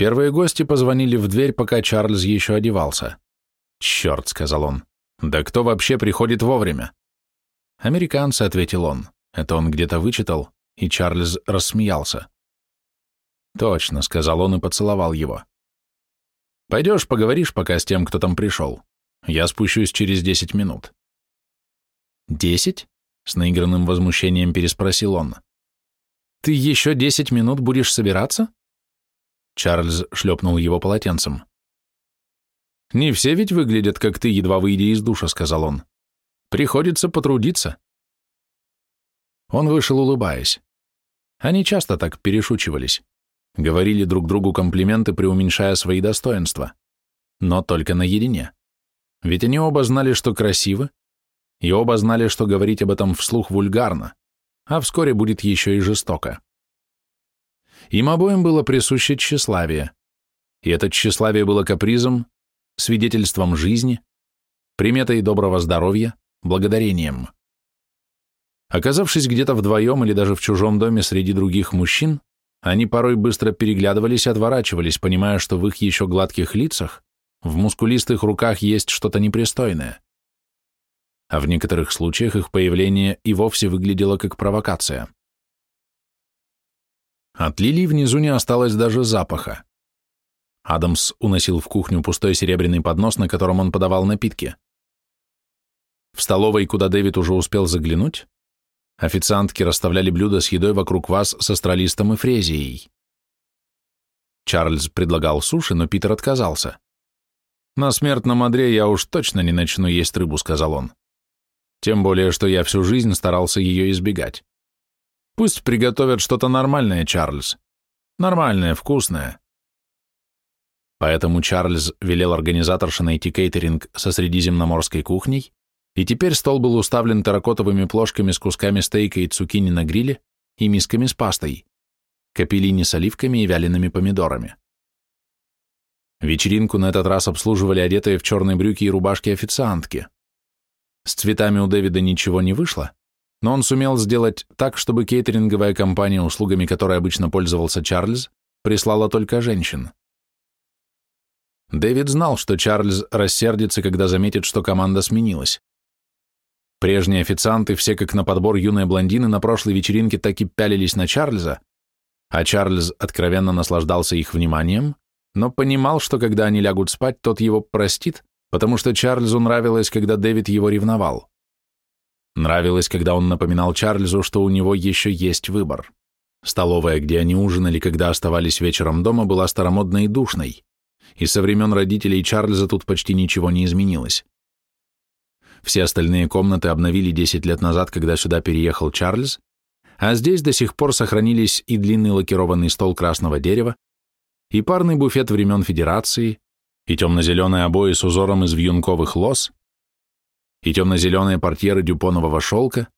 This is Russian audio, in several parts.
Первые гости позвонили в дверь, пока Чарльз еще одевался. «Черт», — сказал он, — «да кто вообще приходит вовремя?» «Американцы», — ответил он. Это он где-то вычитал, и Чарльз рассмеялся. «Точно», — сказал он и поцеловал его. «Пойдешь, поговоришь пока с тем, кто там пришел. Я спущусь через десять минут». «Десять?» — с наигранным возмущением переспросил он. «Ты еще десять минут будешь собираться?» Чарльз шлепнул его полотенцем. «Не все ведь выглядят, как ты, едва выйдя из душа», — сказал он. «Приходится потрудиться». Он вышел, улыбаясь. Они часто так перешучивались. Говорили друг другу комплименты, преуменьшая свои достоинства. Но только наедине. Ведь они оба знали, что красивы, и оба знали, что говорить об этом вслух вульгарно, а вскоре будет еще и жестоко. Им обоим было присуще тщеславие, и это тщеславие было капризом, свидетельством жизни, приметой доброго здоровья, благодарением. Оказавшись где-то вдвоем или даже в чужом доме среди других мужчин, они порой быстро переглядывались и отворачивались, понимая, что в их еще гладких лицах, в мускулистых руках есть что-то непристойное. А в некоторых случаях их появление и вовсе выглядело как провокация. От лилий внизу не осталось даже запаха. Адамс уносил в кухню пустой серебряный поднос, на котором он подавал напитки. В столовой, куда Дэвид уже успел заглянуть, Официантки расставляли блюда с едой вокруг вас с астралистом и фрезией. Чарльз предлагал суши, но Питер отказался. «На смертном одре я уж точно не начну есть рыбу», — сказал он. «Тем более, что я всю жизнь старался ее избегать. Пусть приготовят что-то нормальное, Чарльз. Нормальное, вкусное». Поэтому Чарльз велел организаторше найти кейтеринг со средиземноморской кухней, и теперь стол был уставлен терракотовыми плошками с кусками стейка и цукини на гриле и мисками с пастой, капеллини с оливками и вялеными помидорами. Вечеринку на этот раз обслуживали одетые в черные брюки и рубашки официантки. С цветами у Дэвида ничего не вышло, но он сумел сделать так, чтобы кейтеринговая компания, услугами которой обычно пользовался Чарльз, прислала только женщин. Дэвид знал, что Чарльз рассердится, когда заметит, что команда сменилась. Прежние официанты, все как на подбор юные блондины, на прошлой вечеринке так и пялились на Чарльза, а Чарльз откровенно наслаждался их вниманием, но понимал, что когда они лягут спать, тот его простит, потому что Чарльзу нравилось, когда Дэвид его ревновал. Нравилось, когда он напоминал Чарльзу, что у него еще есть выбор. Столовая, где они ужинали, когда оставались вечером дома, была старомодной и душной, и со времен родителей Чарльза тут почти ничего не изменилось. Все остальные комнаты обновили 10 лет назад, когда сюда переехал Чарльз, а здесь до сих пор сохранились и длинный лакированный стол красного дерева, и парный буфет времен Федерации, и темно-зеленые обои с узором из вьюнковых лос, и темно-зеленые портьеры дюпонового шелка,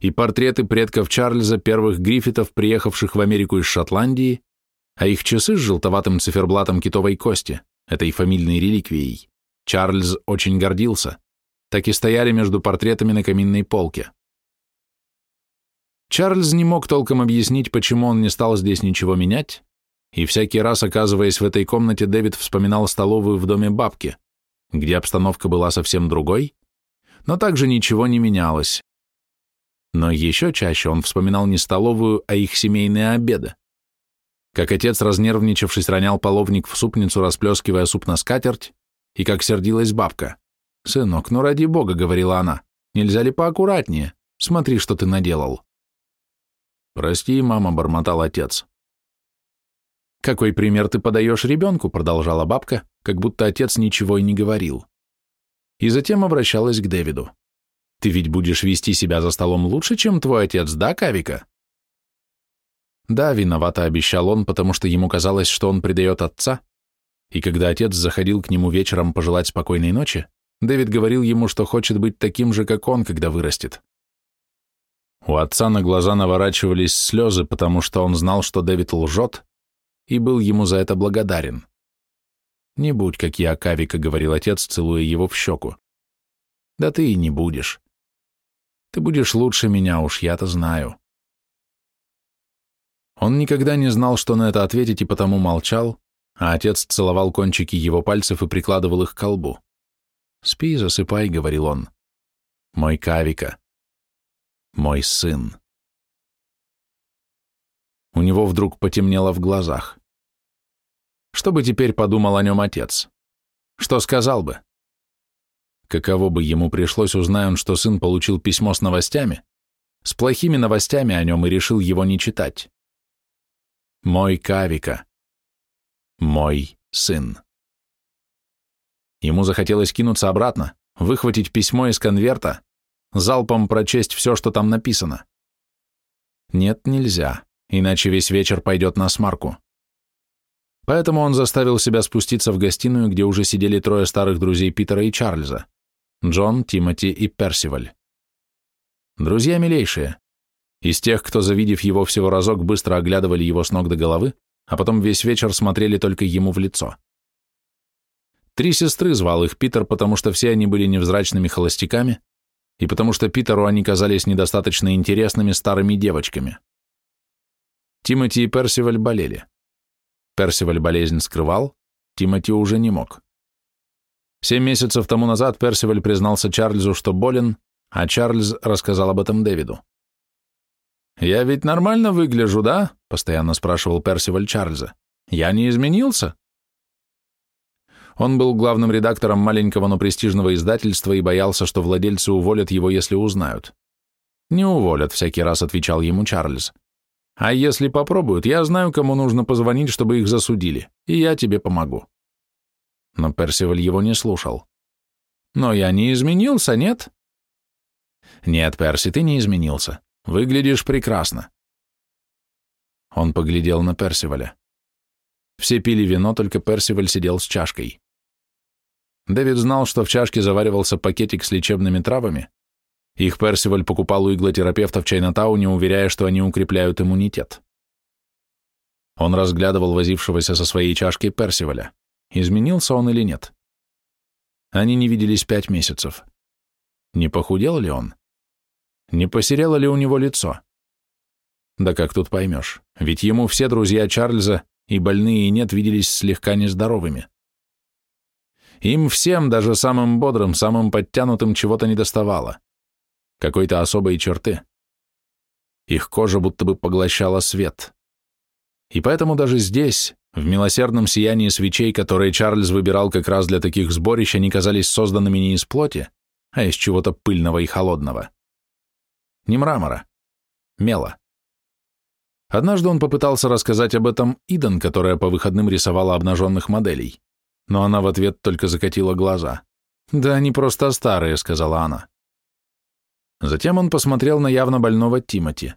и портреты предков Чарльза, первых Гриффитов, приехавших в Америку из Шотландии, а их часы с желтоватым циферблатом китовой кости, этой фамильной реликвией, Чарльз очень гордился так и стояли между портретами на каминной полке. Чарльз не мог толком объяснить, почему он не стал здесь ничего менять, и всякий раз, оказываясь в этой комнате, Дэвид вспоминал столовую в доме бабки, где обстановка была совсем другой, но также ничего не менялось. Но еще чаще он вспоминал не столовую, а их семейные обеды. Как отец, разнервничавшись, ронял половник в супницу, расплескивая суп на скатерть, и как сердилась бабка. «Сынок, ну ради бога», — говорила она, — «нельзя ли поаккуратнее? Смотри, что ты наделал». «Прости, мама», — бормотал отец. «Какой пример ты подаешь ребенку?» — продолжала бабка, как будто отец ничего и не говорил. И затем обращалась к Дэвиду. «Ты ведь будешь вести себя за столом лучше, чем твой отец, да, Кавика?» Да, виновато обещал он, потому что ему казалось, что он предает отца, и когда отец заходил к нему вечером пожелать спокойной ночи, Дэвид говорил ему, что хочет быть таким же, как он, когда вырастет. У отца на глаза наворачивались слезы, потому что он знал, что Дэвид лжет, и был ему за это благодарен. «Не будь, как я, Кавика», — говорил отец, целуя его в щеку. «Да ты и не будешь. Ты будешь лучше меня, уж я-то знаю». Он никогда не знал, что на это ответить, и потому молчал, а отец целовал кончики его пальцев и прикладывал их к колбу. «Спи, засыпай», — говорил он. «Мой Кавика. Мой сын». У него вдруг потемнело в глазах. Что бы теперь подумал о нем отец? Что сказал бы? Каково бы ему пришлось, узнай он, что сын получил письмо с новостями, с плохими новостями о нем и решил его не читать. Мой Кавика. Мой сын. Ему захотелось кинуться обратно, выхватить письмо из конверта, залпом прочесть все, что там написано. Нет, нельзя, иначе весь вечер пойдет на смарку. Поэтому он заставил себя спуститься в гостиную, где уже сидели трое старых друзей Питера и Чарльза – Джон, Тимоти и Персиваль. Друзья милейшие. Из тех, кто, завидев его всего разок, быстро оглядывали его с ног до головы, а потом весь вечер смотрели только ему в лицо. Три сестры звал их Питер, потому что все они были невзрачными холостяками, и потому что Питеру они казались недостаточно интересными старыми девочками. Тимоти и Персиваль болели. Персиваль болезнь скрывал, Тимоти уже не мог. Семь месяцев тому назад Персиваль признался Чарльзу, что болен, а Чарльз рассказал об этом Дэвиду. «Я ведь нормально выгляжу, да?» — постоянно спрашивал Персиваль Чарльза. «Я не изменился?» Он был главным редактором маленького, но престижного издательства и боялся, что владельцы уволят его, если узнают. «Не уволят», — всякий раз отвечал ему Чарльз. «А если попробуют, я знаю, кому нужно позвонить, чтобы их засудили, и я тебе помогу». Но Персиваль его не слушал. «Но я не изменился, нет?» «Нет, Перси, ты не изменился. Выглядишь прекрасно. Он поглядел на Персиваля. Все пили вино, только Персиваль сидел с чашкой. Дэвид знал, что в чашке заваривался пакетик с лечебными травами. Их Персиваль покупал у иглотерапевта в Чайнатауне, уверяя, что они укрепляют иммунитет. Он разглядывал возившегося со своей чашкой Персиваля. Изменился он или нет? Они не виделись пять месяцев. Не похудел ли он? Не посерело ли у него лицо? Да как тут поймешь, ведь ему все друзья Чарльза, и больные и нет, виделись слегка нездоровыми. Им всем, даже самым бодрым, самым подтянутым, чего-то недоставало. Какой-то особой черты. Их кожа будто бы поглощала свет. И поэтому даже здесь, в милосердном сиянии свечей, которые Чарльз выбирал как раз для таких сборищ, они казались созданными не из плоти, а из чего-то пыльного и холодного. Не мрамора. Мела. Однажды он попытался рассказать об этом Иден, которая по выходным рисовала обнаженных моделей, но она в ответ только закатила глаза. «Да они просто старые», — сказала она. Затем он посмотрел на явно больного Тимати.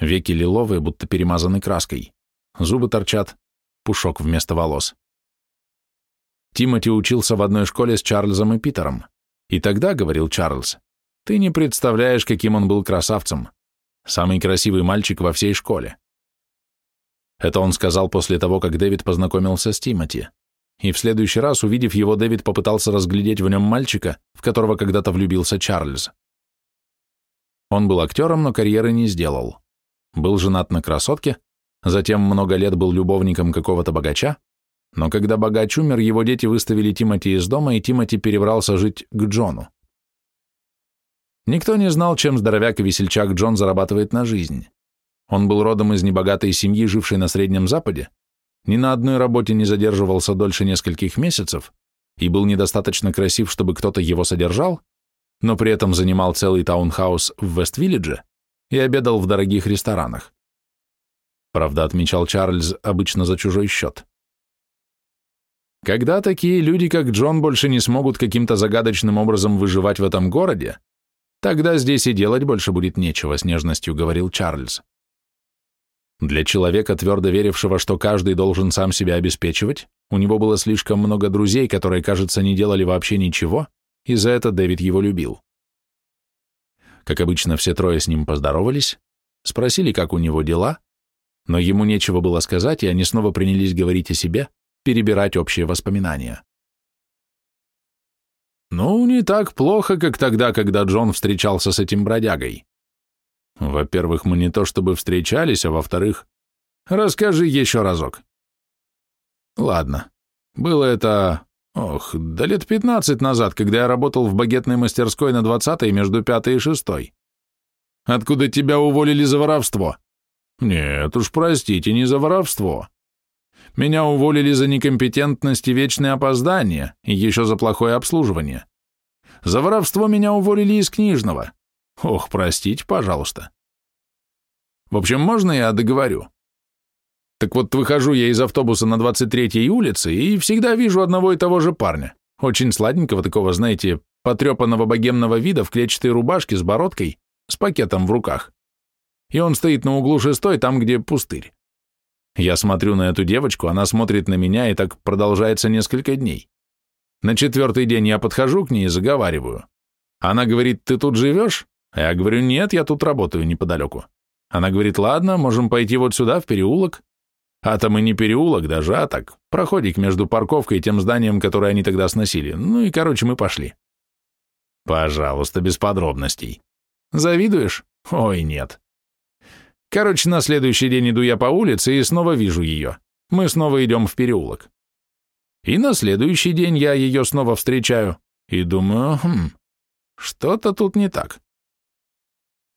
Веки лиловые, будто перемазаны краской. Зубы торчат, пушок вместо волос. Тимати учился в одной школе с Чарльзом и Питером. И тогда, говорил Чарльз, ты не представляешь, каким он был красавцем. Самый красивый мальчик во всей школе. Это он сказал после того, как Дэвид познакомился с Тимоти. И в следующий раз, увидев его, Дэвид попытался разглядеть в нем мальчика, в которого когда-то влюбился Чарльз. Он был актером, но карьеры не сделал. Был женат на красотке, затем много лет был любовником какого-то богача, но когда богач умер, его дети выставили Тимоти из дома, и Тимоти перебрался жить к Джону. Никто не знал, чем здоровяк и весельчак Джон зарабатывает на жизнь. Он был родом из небогатой семьи, жившей на Среднем Западе, ни на одной работе не задерживался дольше нескольких месяцев и был недостаточно красив, чтобы кто-то его содержал, но при этом занимал целый таунхаус в Вест-Виллидже и обедал в дорогих ресторанах. Правда, отмечал Чарльз обычно за чужой счет. Когда такие люди, как Джон, больше не смогут каким-то загадочным образом выживать в этом городе, Тогда здесь и делать больше будет нечего, с нежностью говорил Чарльз. Для человека, твердо верившего, что каждый должен сам себя обеспечивать, у него было слишком много друзей, которые, кажется, не делали вообще ничего, и за это Дэвид его любил. Как обычно, все трое с ним поздоровались, спросили, как у него дела, но ему нечего было сказать, и они снова принялись говорить о себе, перебирать общие воспоминания. Ну, не так плохо, как тогда, когда Джон встречался с этим бродягой. Во-первых, мы не то чтобы встречались, а во-вторых, расскажи еще разок. Ладно. Было это... Ох, да лет пятнадцать назад, когда я работал в багетной мастерской на двадцатой между пятой и шестой. Откуда тебя уволили за воровство? Нет уж, простите, не за воровство. Меня уволили за некомпетентность и вечное опоздание, и еще за плохое обслуживание. За воровство меня уволили из книжного. Ох, простите, пожалуйста. В общем, можно я договорю? Так вот, выхожу я из автобуса на 23-й улице и всегда вижу одного и того же парня. Очень сладенького такого, знаете, потрепанного богемного вида в клетчатой рубашке с бородкой, с пакетом в руках. И он стоит на углу шестой, там, где пустырь. Я смотрю на эту девочку, она смотрит на меня, и так продолжается несколько дней. На четвертый день я подхожу к ней и заговариваю. Она говорит, ты тут живешь? Я говорю, нет, я тут работаю неподалеку. Она говорит, ладно, можем пойти вот сюда, в переулок. А там и не переулок даже, а так, проходик между парковкой и тем зданием, которое они тогда сносили. Ну и, короче, мы пошли. Пожалуйста, без подробностей. Завидуешь? Ой, нет. Короче, на следующий день иду я по улице и снова вижу ее. Мы снова идем в переулок. И на следующий день я ее снова встречаю и думаю, хм, что-то тут не так.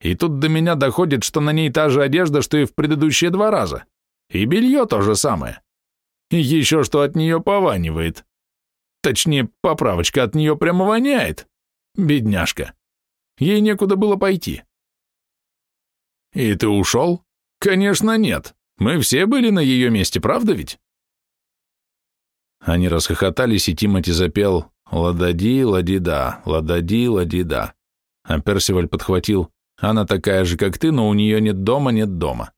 И тут до меня доходит, что на ней та же одежда, что и в предыдущие два раза. И белье то же самое. И еще что от нее пованивает. Точнее, поправочка от нее прямо воняет. Бедняжка. Ей некуда было пойти. «И ты ушел?» «Конечно нет. Мы все были на ее месте, правда ведь?» Они расхохотались, и Тимати запел «Ладади, ладида, ладади, ладида». А Персиваль подхватил «Она такая же, как ты, но у нее нет дома, нет дома».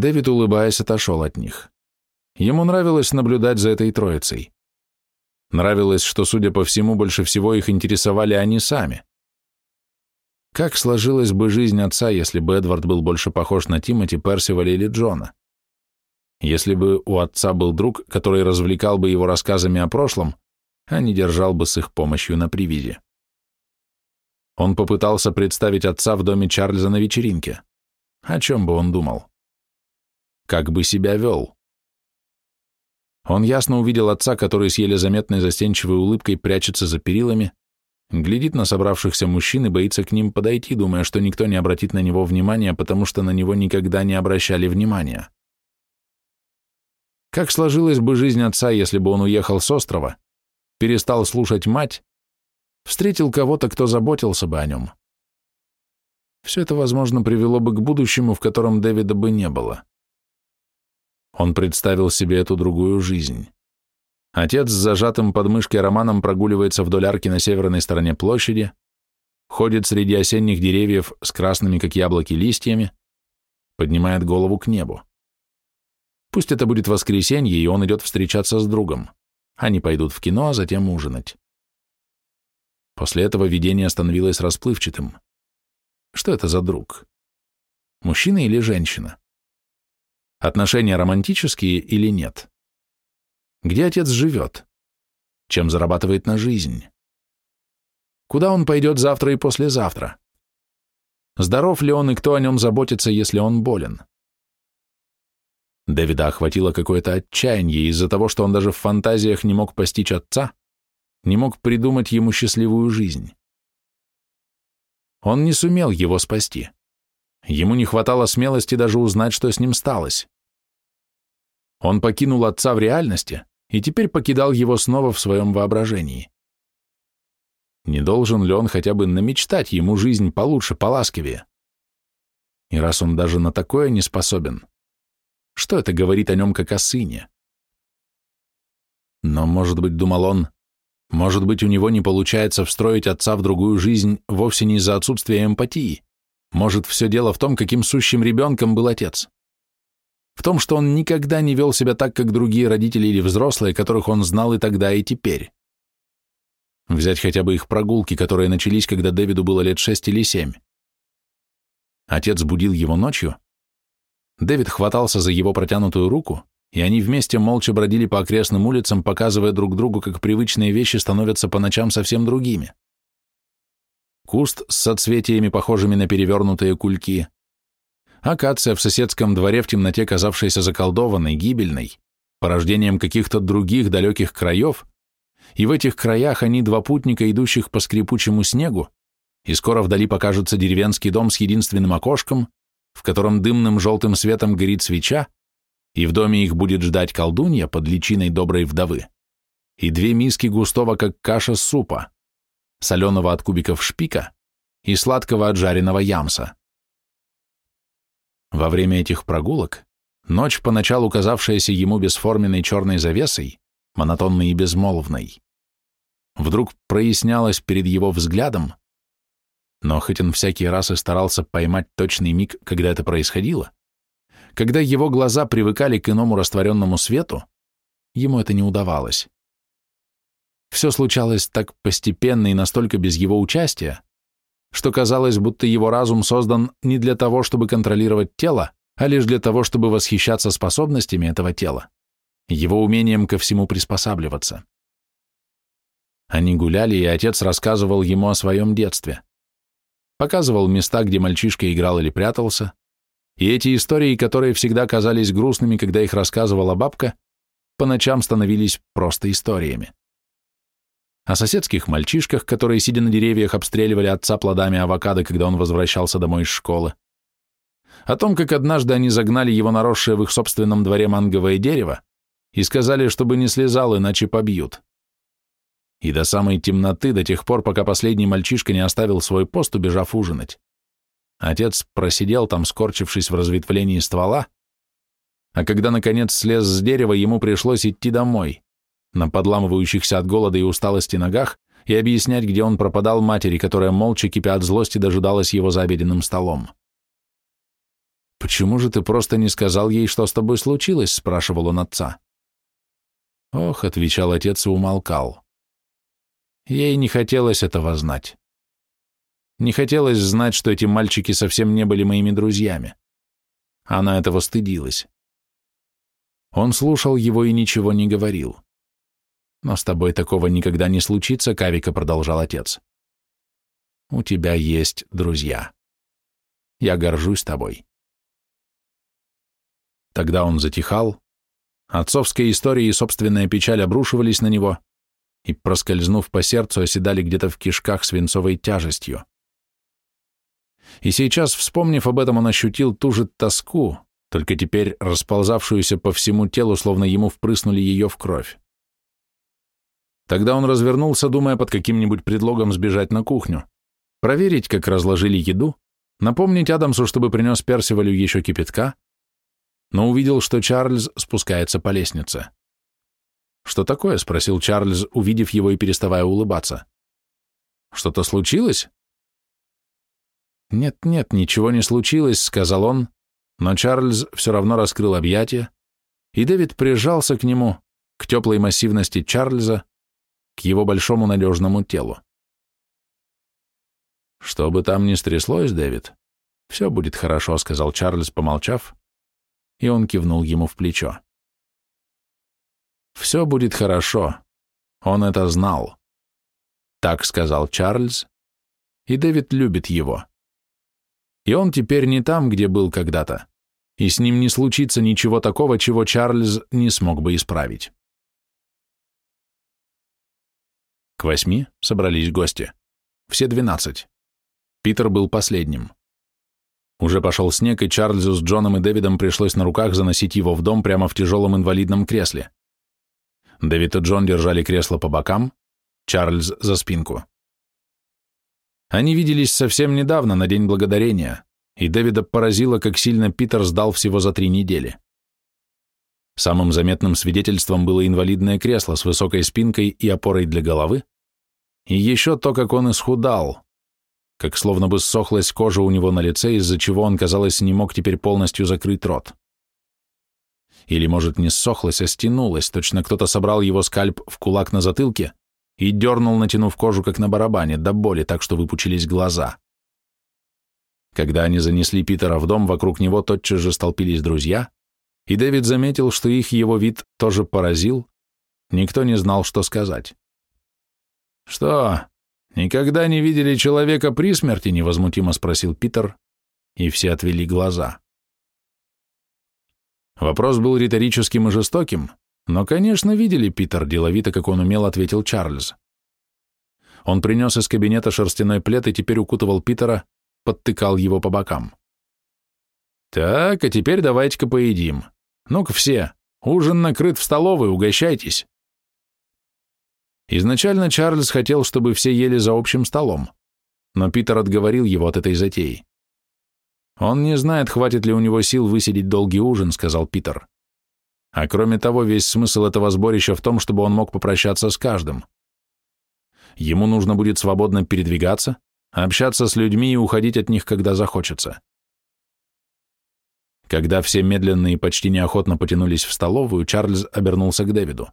Дэвид, улыбаясь, отошел от них. Ему нравилось наблюдать за этой троицей. Нравилось, что, судя по всему, больше всего их интересовали они сами. Как сложилась бы жизнь отца, если бы Эдвард был больше похож на Тимоти, Персиваля или Джона? Если бы у отца был друг, который развлекал бы его рассказами о прошлом, а не держал бы с их помощью на привязи. Он попытался представить отца в доме Чарльза на вечеринке. О чем бы он думал? Как бы себя вел? Он ясно увидел отца, который с еле заметной застенчивой улыбкой прячется за перилами, Глядит на собравшихся мужчин и боится к ним подойти, думая, что никто не обратит на него внимания, потому что на него никогда не обращали внимания. Как сложилась бы жизнь отца, если бы он уехал с острова, перестал слушать мать, встретил кого-то, кто заботился бы о нем? Все это, возможно, привело бы к будущему, в котором Дэвида бы не было. Он представил себе эту другую жизнь. Отец с зажатым под мышкой романом прогуливается вдоль арки на северной стороне площади, ходит среди осенних деревьев с красными, как яблоки, листьями, поднимает голову к небу. Пусть это будет воскресенье, и он идет встречаться с другом. Они пойдут в кино, а затем ужинать. После этого видение становилось расплывчатым. Что это за друг? Мужчина или женщина? Отношения романтические или нет? Где отец живет? Чем зарабатывает на жизнь? Куда он пойдет завтра и послезавтра? Здоров ли он и кто о нем заботится, если он болен? Дэвида охватило какое-то отчаяние из-за того, что он даже в фантазиях не мог постичь отца, не мог придумать ему счастливую жизнь. Он не сумел его спасти. Ему не хватало смелости даже узнать, что с ним сталось. Он покинул отца в реальности и теперь покидал его снова в своем воображении. Не должен ли он хотя бы намечтать ему жизнь получше, поласковее? И раз он даже на такое не способен, что это говорит о нем как о сыне? Но, может быть, думал он, может быть, у него не получается встроить отца в другую жизнь вовсе не из-за отсутствия эмпатии. Может, все дело в том, каким сущим ребенком был отец в том, что он никогда не вел себя так, как другие родители или взрослые, которых он знал и тогда, и теперь. Взять хотя бы их прогулки, которые начались, когда Дэвиду было лет шесть или семь. Отец будил его ночью. Дэвид хватался за его протянутую руку, и они вместе молча бродили по окрестным улицам, показывая друг другу, как привычные вещи становятся по ночам совсем другими. Куст с соцветиями, похожими на перевернутые кульки, акация в соседском дворе в темноте, казавшаяся заколдованной, гибельной, порождением каких-то других далеких краев, и в этих краях они два путника, идущих по скрипучему снегу, и скоро вдали покажется деревенский дом с единственным окошком, в котором дымным желтым светом горит свеча, и в доме их будет ждать колдунья под личиной доброй вдовы, и две миски густого, как каша, супа, соленого от кубиков шпика и сладкого от жареного ямса. Во время этих прогулок ночь, поначалу казавшаяся ему бесформенной черной завесой, монотонной и безмолвной, вдруг прояснялась перед его взглядом, но хоть он всякий раз и старался поймать точный миг, когда это происходило, когда его глаза привыкали к иному растворенному свету, ему это не удавалось. Все случалось так постепенно и настолько без его участия, что казалось, будто его разум создан не для того, чтобы контролировать тело, а лишь для того, чтобы восхищаться способностями этого тела, его умением ко всему приспосабливаться. Они гуляли, и отец рассказывал ему о своем детстве показывал места, где мальчишка играл или прятался, и эти истории, которые всегда казались грустными, когда их рассказывала бабка, по ночам становились просто историями. О соседских мальчишках, которые, сидя на деревьях, обстреливали отца плодами авокадо, когда он возвращался домой из школы. О том, как однажды они загнали его наросшее в их собственном дворе манговое дерево и сказали, чтобы не слезал, иначе побьют и до самой темноты, до тех пор, пока последний мальчишка не оставил свой пост, убежав ужинать. Отец просидел там, скорчившись в разветвлении ствола, а когда, наконец, слез с дерева, ему пришлось идти домой, на подламывающихся от голода и усталости ногах, и объяснять, где он пропадал матери, которая молча, кипя от злости, дожидалась его за обеденным столом. «Почему же ты просто не сказал ей, что с тобой случилось?» — спрашивал он отца. «Ох», — отвечал отец и умолкал. Ей не хотелось этого знать. Не хотелось знать, что эти мальчики совсем не были моими друзьями. Она этого стыдилась. Он слушал его и ничего не говорил. «Но с тобой такого никогда не случится», — Кавика продолжал отец. «У тебя есть друзья. Я горжусь тобой». Тогда он затихал. Отцовская история и собственная печаль обрушивались на него, и, проскользнув по сердцу, оседали где-то в кишках свинцовой тяжестью. И сейчас, вспомнив об этом, он ощутил ту же тоску, только теперь расползавшуюся по всему телу, словно ему впрыснули ее в кровь. Тогда он развернулся, думая под каким-нибудь предлогом сбежать на кухню, проверить, как разложили еду, напомнить Адамсу, чтобы принес Персивалю еще кипятка, но увидел, что Чарльз спускается по лестнице. «Что такое?» — спросил Чарльз, увидев его и переставая улыбаться. «Что-то случилось?» «Нет-нет, ничего не случилось», — сказал он, но Чарльз все равно раскрыл объятия, и Дэвид прижался к нему, к теплой массивности Чарльза, к его большому надежному телу. «Что бы там ни стряслось, Дэвид, все будет хорошо», — сказал Чарльз, помолчав, и он кивнул ему в плечо. Все будет хорошо. Он это знал. Так сказал Чарльз, и Дэвид любит его. И он теперь не там, где был когда-то, и с ним не случится ничего такого, чего Чарльз не смог бы исправить. К восьми собрались гости. Все двенадцать. Питер был последним. Уже пошел снег, и Чарльзу с Джоном и Дэвидом пришлось на руках заносить его в дом прямо в тяжелом инвалидном кресле. Дэвид и Джон держали кресло по бокам, Чарльз за спинку. Они виделись совсем недавно, на День Благодарения, и Дэвида поразило, как сильно Питер сдал всего за три недели. Самым заметным свидетельством было инвалидное кресло с высокой спинкой и опорой для головы, и еще то, как он исхудал, как словно бы ссохлась кожа у него на лице, из-за чего он, казалось, не мог теперь полностью закрыть рот. Или, может, не ссохлась, а стянулась, точно кто-то собрал его скальп в кулак на затылке и дернул, натянув кожу, как на барабане, до боли, так что выпучились глаза. Когда они занесли Питера в дом, вокруг него тотчас же столпились друзья, и Дэвид заметил, что их его вид тоже поразил, никто не знал, что сказать. «Что, никогда не видели человека при смерти?» — невозмутимо спросил Питер, и все отвели глаза. Вопрос был риторическим и жестоким, Но, конечно, видели, Питер, деловито, как он умел, ответил Чарльз. Он принес из кабинета шерстяной плед и теперь укутывал Питера, подтыкал его по бокам. «Так, а теперь давайте-ка поедим. Ну-ка все, ужин накрыт в столовой, угощайтесь». Изначально Чарльз хотел, чтобы все ели за общим столом, но Питер отговорил его от этой затеи. «Он не знает, хватит ли у него сил высидеть долгий ужин», — сказал Питер. «А кроме того, весь смысл этого сборища в том, чтобы он мог попрощаться с каждым. Ему нужно будет свободно передвигаться, общаться с людьми и уходить от них, когда захочется». Когда все медленно и почти неохотно потянулись в столовую, Чарльз обернулся к Дэвиду.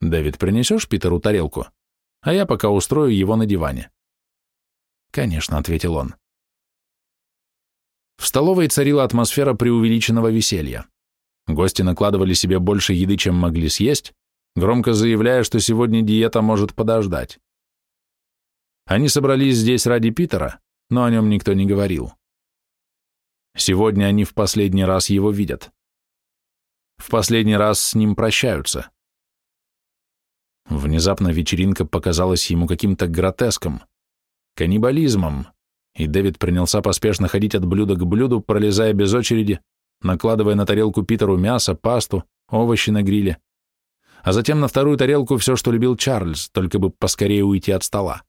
«Дэвид, принесешь Питеру тарелку? А я пока устрою его на диване». «Конечно», — ответил он. В столовой царила атмосфера преувеличенного веселья. Гости накладывали себе больше еды, чем могли съесть, громко заявляя, что сегодня диета может подождать. Они собрались здесь ради Питера, но о нем никто не говорил. Сегодня они в последний раз его видят. В последний раз с ним прощаются. Внезапно вечеринка показалась ему каким-то гротеском, каннибализмом, и Дэвид принялся поспешно ходить от блюда к блюду, пролезая без очереди, накладывая на тарелку Питеру мясо, пасту, овощи на гриле, а затем на вторую тарелку все, что любил Чарльз, только бы поскорее уйти от стола.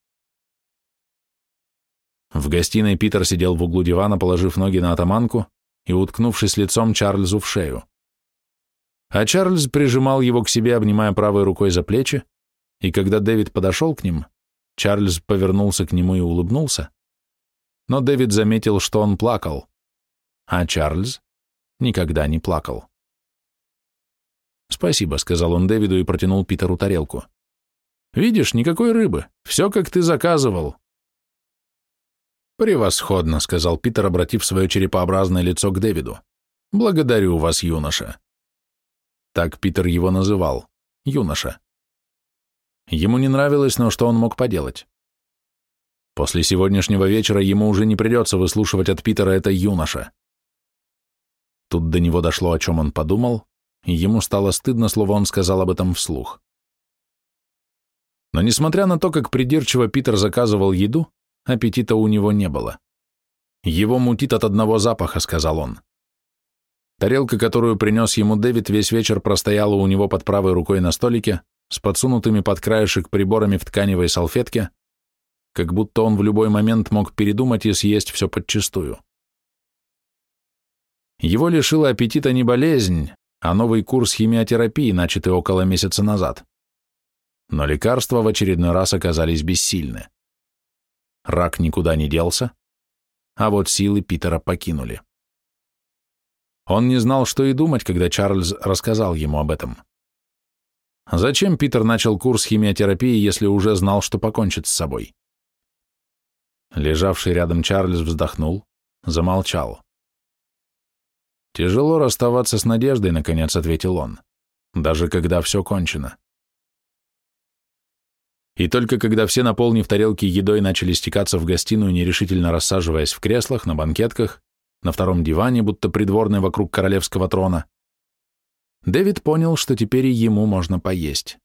В гостиной Питер сидел в углу дивана, положив ноги на атаманку и уткнувшись лицом Чарльзу в шею а Чарльз прижимал его к себе, обнимая правой рукой за плечи, и когда Дэвид подошел к ним, Чарльз повернулся к нему и улыбнулся, но Дэвид заметил, что он плакал, а Чарльз никогда не плакал. «Спасибо», — сказал он Дэвиду и протянул Питеру тарелку. «Видишь, никакой рыбы, все, как ты заказывал». «Превосходно», — сказал Питер, обратив свое черепообразное лицо к Дэвиду. «Благодарю вас, юноша». Так Питер его называл. Юноша. Ему не нравилось, но что он мог поделать? После сегодняшнего вечера ему уже не придется выслушивать от Питера это юноша. Тут до него дошло, о чем он подумал, и ему стало стыдно, слово он сказал об этом вслух. Но несмотря на то, как придирчиво Питер заказывал еду, аппетита у него не было. «Его мутит от одного запаха», — сказал он. Тарелка, которую принес ему Дэвид, весь вечер простояла у него под правой рукой на столике, с подсунутыми под краешек приборами в тканевой салфетке, как будто он в любой момент мог передумать и съесть все подчистую. Его лишила аппетита не болезнь, а новый курс химиотерапии, начатый около месяца назад. Но лекарства в очередной раз оказались бессильны. Рак никуда не делся, а вот силы Питера покинули. Он не знал, что и думать, когда Чарльз рассказал ему об этом. Зачем Питер начал курс химиотерапии, если уже знал, что покончит с собой? Лежавший рядом Чарльз вздохнул, замолчал. «Тяжело расставаться с надеждой», — наконец ответил он, «даже когда все кончено». И только когда все, наполнив тарелки едой, начали стекаться в гостиную, нерешительно рассаживаясь в креслах, на банкетках, на втором диване, будто придворный вокруг королевского трона. Дэвид понял, что теперь и ему можно поесть.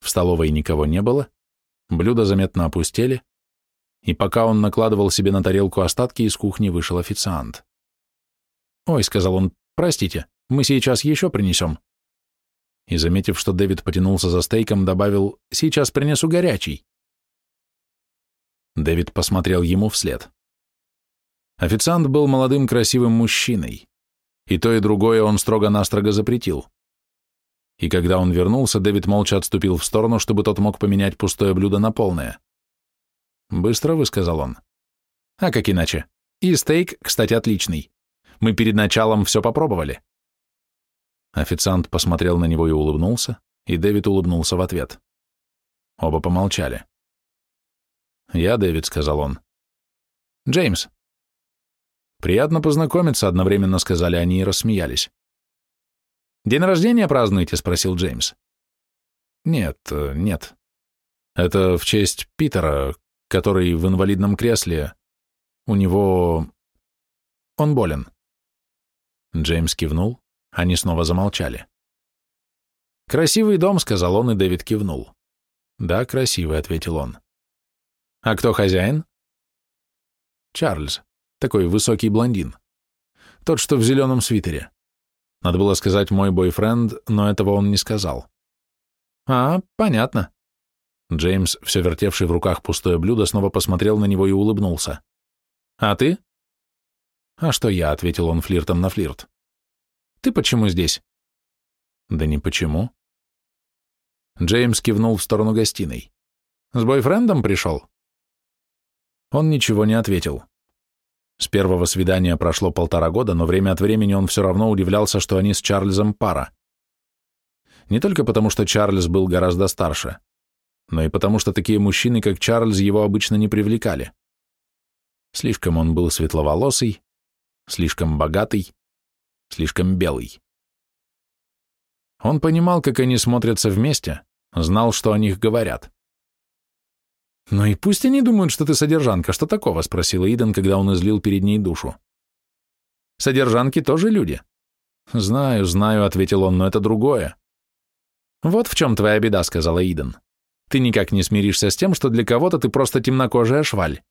В столовой никого не было, блюда заметно опустели, и пока он накладывал себе на тарелку остатки, из кухни вышел официант. «Ой», — сказал он, — «простите, мы сейчас еще принесем». И, заметив, что Дэвид потянулся за стейком, добавил «сейчас принесу горячий». Дэвид посмотрел ему вслед. Официант был молодым красивым мужчиной. И то, и другое он строго-настрого запретил. И когда он вернулся, Дэвид молча отступил в сторону, чтобы тот мог поменять пустое блюдо на полное. «Быстро вы», — сказал он. «А как иначе? И стейк, кстати, отличный. Мы перед началом все попробовали». Официант посмотрел на него и улыбнулся, и Дэвид улыбнулся в ответ. Оба помолчали. «Я Дэвид», — сказал он. «Джеймс», «Приятно познакомиться», — одновременно сказали они и рассмеялись. «День рождения празднуете?» — спросил Джеймс. «Нет, э, нет. Это в честь Питера, который в инвалидном кресле. У него... Он болен». Джеймс кивнул, они снова замолчали. «Красивый дом», — сказал он, и Дэвид кивнул. «Да, красивый», — ответил он. «А кто хозяин?» «Чарльз, такой высокий блондин. Тот, что в зеленом свитере. Надо было сказать «мой бойфренд», но этого он не сказал. «А, понятно». Джеймс, все вертевший в руках пустое блюдо, снова посмотрел на него и улыбнулся. «А ты?» «А что я?» — ответил он флиртом на флирт. «Ты почему здесь?» «Да не почему». Джеймс кивнул в сторону гостиной. «С бойфрендом пришел?» Он ничего не ответил. С первого свидания прошло полтора года, но время от времени он все равно удивлялся, что они с Чарльзом пара. Не только потому, что Чарльз был гораздо старше, но и потому, что такие мужчины, как Чарльз, его обычно не привлекали. Слишком он был светловолосый, слишком богатый, слишком белый. Он понимал, как они смотрятся вместе, знал, что о них говорят. «Ну и пусть они думают, что ты содержанка. Что такого?» — спросила Иден, когда он излил перед ней душу. «Содержанки тоже люди». «Знаю, знаю», — ответил он, — «но это другое». «Вот в чем твоя беда», — сказала Иден. «Ты никак не смиришься с тем, что для кого-то ты просто темнокожая шваль».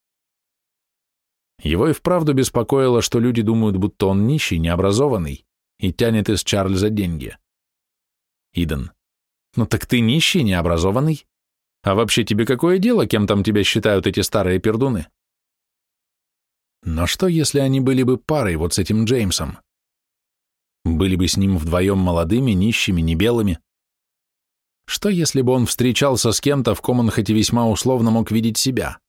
Его и вправду беспокоило, что люди думают, будто он нищий, необразованный и тянет из Чарльза деньги. Иден. «Ну так ты нищий, необразованный?» А вообще тебе какое дело, кем там тебя считают эти старые пердуны? Но что, если они были бы парой вот с этим Джеймсом? Были бы с ним вдвоем молодыми, нищими, не белыми? Что, если бы он встречался с кем-то, в ком он хоть и весьма условно мог видеть себя?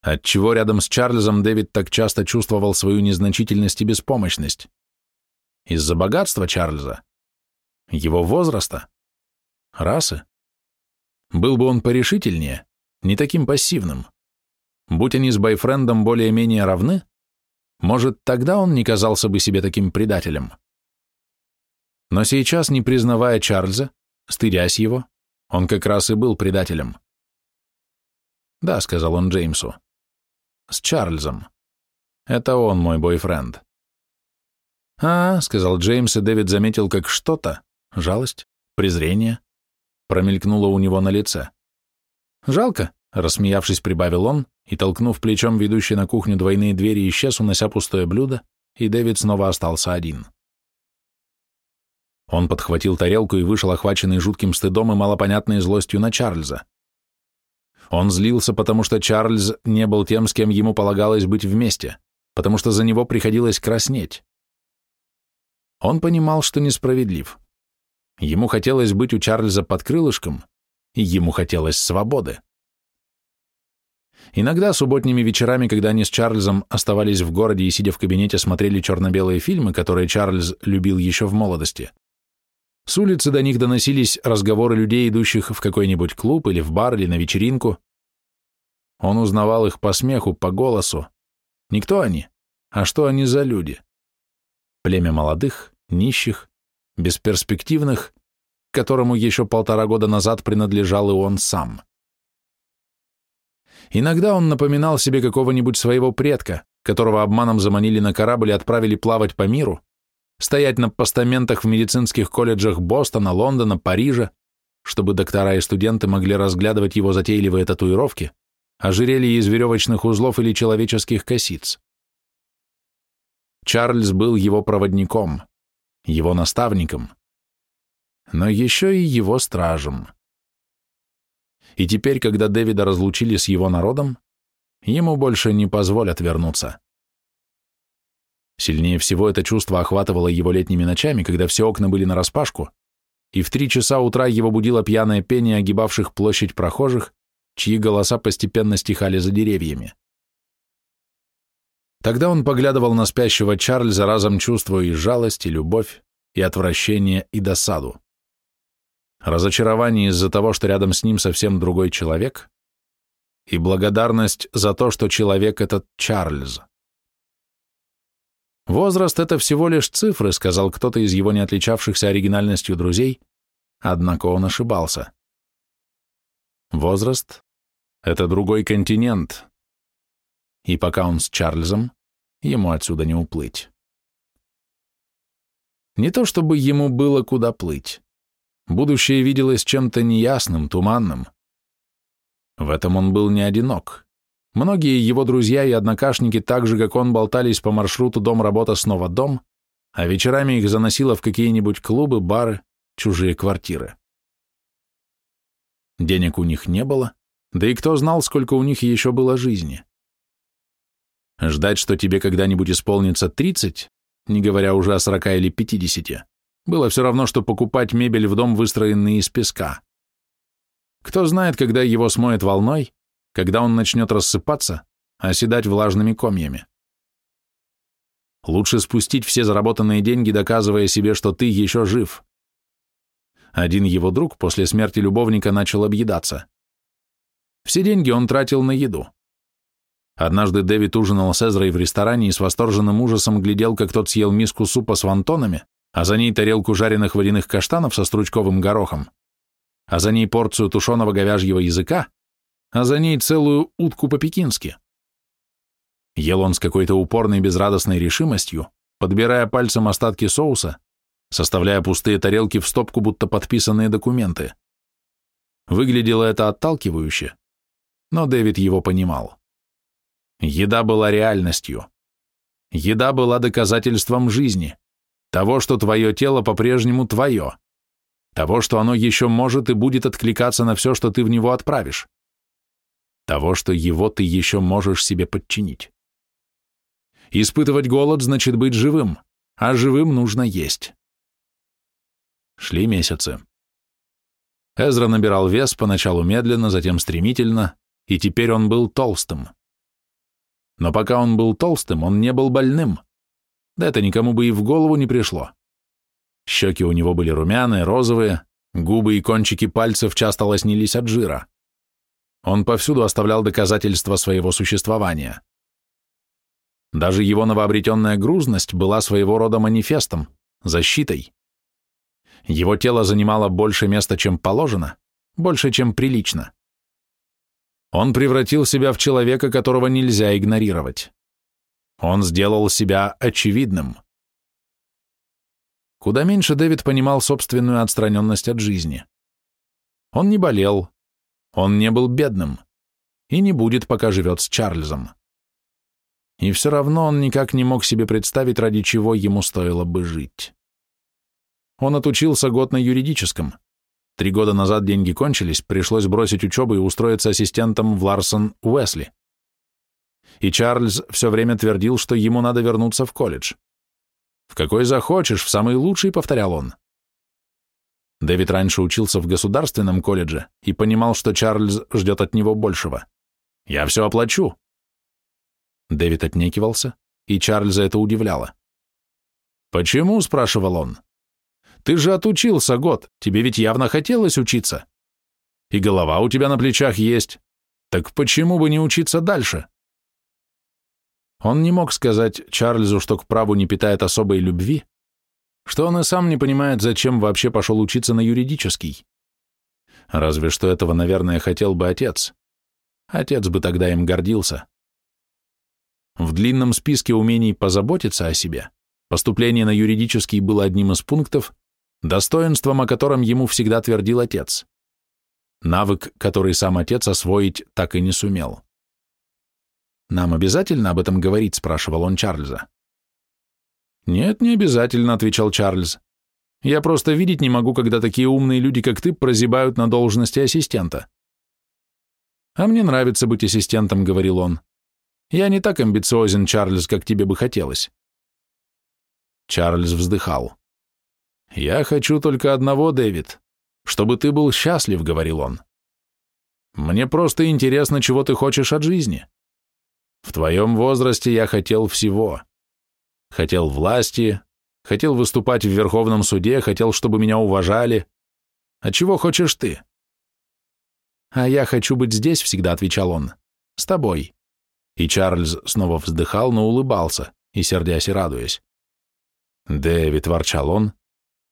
Отчего рядом с Чарльзом Дэвид так часто чувствовал свою незначительность и беспомощность? Из-за богатства Чарльза? Его возраста? Расы? Был бы он порешительнее, не таким пассивным. Будь они с бойфрендом более-менее равны, может, тогда он не казался бы себе таким предателем. Но сейчас, не признавая Чарльза, стыдясь его, он как раз и был предателем. «Да», — сказал он Джеймсу, — «с Чарльзом. Это он мой бойфренд». «А», — сказал Джеймс, и Дэвид заметил, как что-то, жалость, презрение, промелькнуло у него на лице. «Жалко», — рассмеявшись, прибавил он, и, толкнув плечом ведущий на кухню двойные двери, исчез, унося пустое блюдо, и Дэвид снова остался один. Он подхватил тарелку и вышел, охваченный жутким стыдом и малопонятной злостью на Чарльза. Он злился, потому что Чарльз не был тем, с кем ему полагалось быть вместе, потому что за него приходилось краснеть. Он понимал, что несправедлив. Ему хотелось быть у Чарльза под крылышком, и ему хотелось свободы. Иногда субботними вечерами, когда они с Чарльзом оставались в городе и, сидя в кабинете, смотрели черно-белые фильмы, которые Чарльз любил еще в молодости, с улицы до них доносились разговоры людей, идущих в какой-нибудь клуб или в бар или на вечеринку. Он узнавал их по смеху, по голосу. Никто они, а что они за люди? Племя молодых, нищих, бесперспективных, которому еще полтора года назад принадлежал и он сам. Иногда он напоминал себе какого-нибудь своего предка, которого обманом заманили на корабль и отправили плавать по миру, стоять на постаментах в медицинских колледжах Бостона, Лондона, Парижа, чтобы доктора и студенты могли разглядывать его затейливые татуировки, ожерелья из веревочных узлов или человеческих косиц. Чарльз был его проводником, его наставником, но еще и его стражем. И теперь, когда Дэвида разлучили с его народом, ему больше не позволят вернуться. Сильнее всего это чувство охватывало его летними ночами, когда все окна были нараспашку, и в три часа утра его будило пьяное пение огибавших площадь прохожих, чьи голоса постепенно стихали за деревьями. Тогда он поглядывал на спящего Чарльза, разом чувствуя и жалость, и любовь, и отвращение, и досаду. Разочарование из-за того, что рядом с ним совсем другой человек, и благодарность за то, что человек этот Чарльз. Возраст — это всего лишь цифры, сказал кто-то из его не отличавшихся оригинальностью друзей, однако он ошибался. Возраст — это другой континент, и пока он с Чарльзом, ему отсюда не уплыть. Не то чтобы ему было куда плыть. Будущее виделось чем-то неясным, туманным. В этом он был не одинок. Многие его друзья и однокашники так же, как он, болтались по маршруту дом-работа снова дом, а вечерами их заносило в какие-нибудь клубы, бары, чужие квартиры. Денег у них не было, да и кто знал, сколько у них еще было жизни. Ждать, что тебе когда-нибудь исполнится 30, не говоря уже о 40 или 50, было все равно, что покупать мебель в дом, выстроенный из песка. Кто знает, когда его смоет волной, когда он начнет рассыпаться, оседать влажными комьями. Лучше спустить все заработанные деньги, доказывая себе, что ты еще жив. Один его друг после смерти любовника начал объедаться. Все деньги он тратил на еду. Однажды Дэвид ужинал с Эзрой в ресторане и с восторженным ужасом глядел, как тот съел миску супа с вантонами, а за ней тарелку жареных водяных каштанов со стручковым горохом, а за ней порцию тушеного говяжьего языка, а за ней целую утку по-пекински. Ел он с какой-то упорной безрадостной решимостью, подбирая пальцем остатки соуса, составляя пустые тарелки в стопку, будто подписанные документы. Выглядело это отталкивающе, но Дэвид его понимал. Еда была реальностью. Еда была доказательством жизни, того, что твое тело по-прежнему твое, того, что оно еще может и будет откликаться на все, что ты в него отправишь того, что его ты еще можешь себе подчинить. Испытывать голод значит быть живым, а живым нужно есть. Шли месяцы. Эзра набирал вес поначалу медленно, затем стремительно, и теперь он был толстым. Но пока он был толстым, он не был больным. Да это никому бы и в голову не пришло. Щеки у него были румяные, розовые, губы и кончики пальцев часто лоснились от жира. Он повсюду оставлял доказательства своего существования. Даже его новообретенная грузность была своего рода манифестом, защитой. Его тело занимало больше места, чем положено, больше, чем прилично. Он превратил себя в человека, которого нельзя игнорировать. Он сделал себя очевидным. Куда меньше Дэвид понимал собственную отстраненность от жизни. Он не болел, он не был бедным и не будет, пока живет с Чарльзом. И все равно он никак не мог себе представить, ради чего ему стоило бы жить. Он отучился год на юридическом. Три года назад деньги кончились, пришлось бросить учебу и устроиться ассистентом в Ларсон Уэсли. И Чарльз все время твердил, что ему надо вернуться в колледж. «В какой захочешь, в самый лучший», — повторял он. Дэвид раньше учился в государственном колледже и понимал, что Чарльз ждет от него большего. «Я все оплачу». Дэвид отнекивался, и Чарльза это удивляло. «Почему?» – спрашивал он. «Ты же отучился год, тебе ведь явно хотелось учиться. И голова у тебя на плечах есть. Так почему бы не учиться дальше?» Он не мог сказать Чарльзу, что к праву не питает особой любви, что он и сам не понимает, зачем вообще пошел учиться на юридический. Разве что этого, наверное, хотел бы отец. Отец бы тогда им гордился. В длинном списке умений позаботиться о себе поступление на юридический было одним из пунктов, достоинством о котором ему всегда твердил отец. Навык, который сам отец освоить так и не сумел. «Нам обязательно об этом говорить?» – спрашивал он Чарльза. «Нет, не обязательно», — отвечал Чарльз. «Я просто видеть не могу, когда такие умные люди, как ты, прозябают на должности ассистента». «А мне нравится быть ассистентом», — говорил он. «Я не так амбициозен, Чарльз, как тебе бы хотелось». Чарльз вздыхал. «Я хочу только одного, Дэвид. Чтобы ты был счастлив», — говорил он. «Мне просто интересно, чего ты хочешь от жизни. В твоем возрасте я хотел всего. Хотел власти, хотел выступать в Верховном суде, хотел, чтобы меня уважали. А чего хочешь ты? А я хочу быть здесь, всегда отвечал он. С тобой. И Чарльз снова вздыхал, но улыбался, и сердясь и радуясь. Дэвид ворчал он,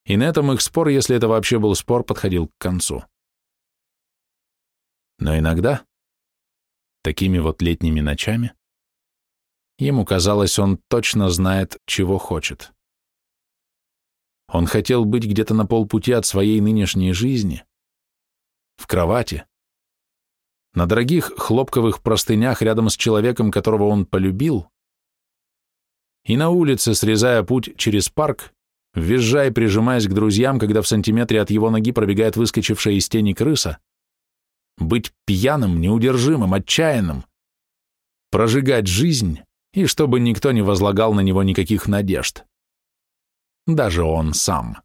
и на этом их спор, если это вообще был спор, подходил к концу. Но иногда, такими вот летними ночами, Ему казалось, он точно знает, чего хочет. Он хотел быть где-то на полпути от своей нынешней жизни, в кровати, на дорогих хлопковых простынях рядом с человеком, которого он полюбил, и на улице, срезая путь через парк, визжая и прижимаясь к друзьям, когда в сантиметре от его ноги пробегает выскочившая из тени крыса, быть пьяным, неудержимым, отчаянным, прожигать жизнь, и чтобы никто не возлагал на него никаких надежд. Даже он сам.